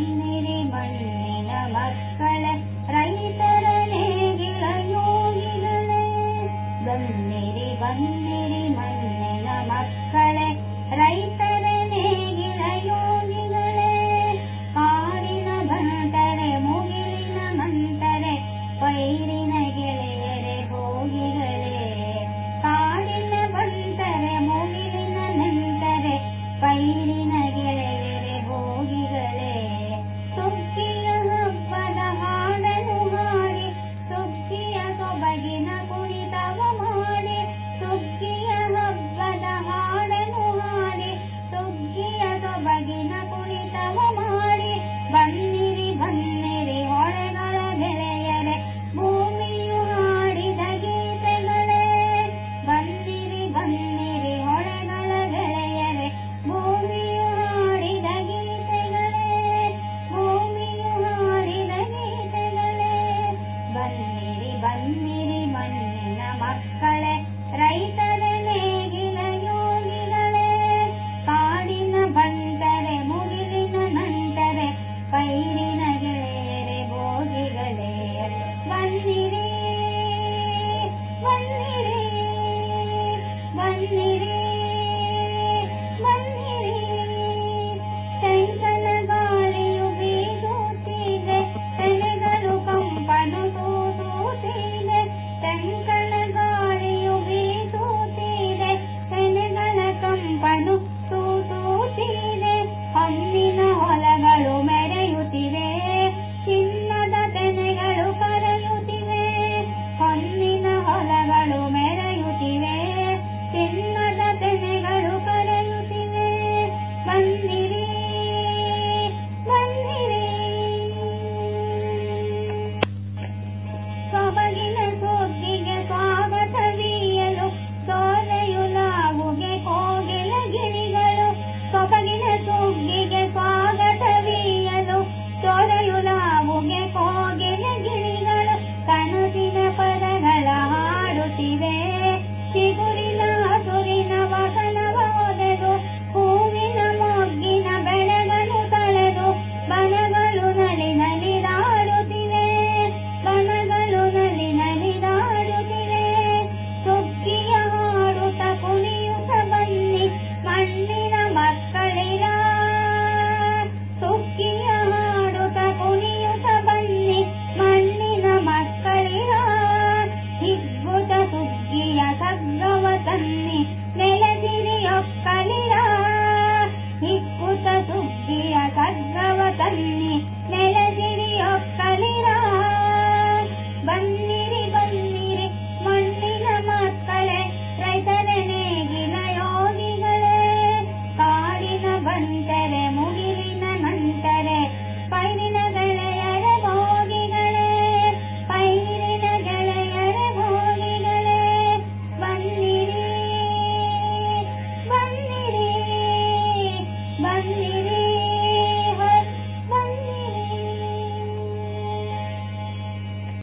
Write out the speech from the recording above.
ಬನ್ನಿರಿ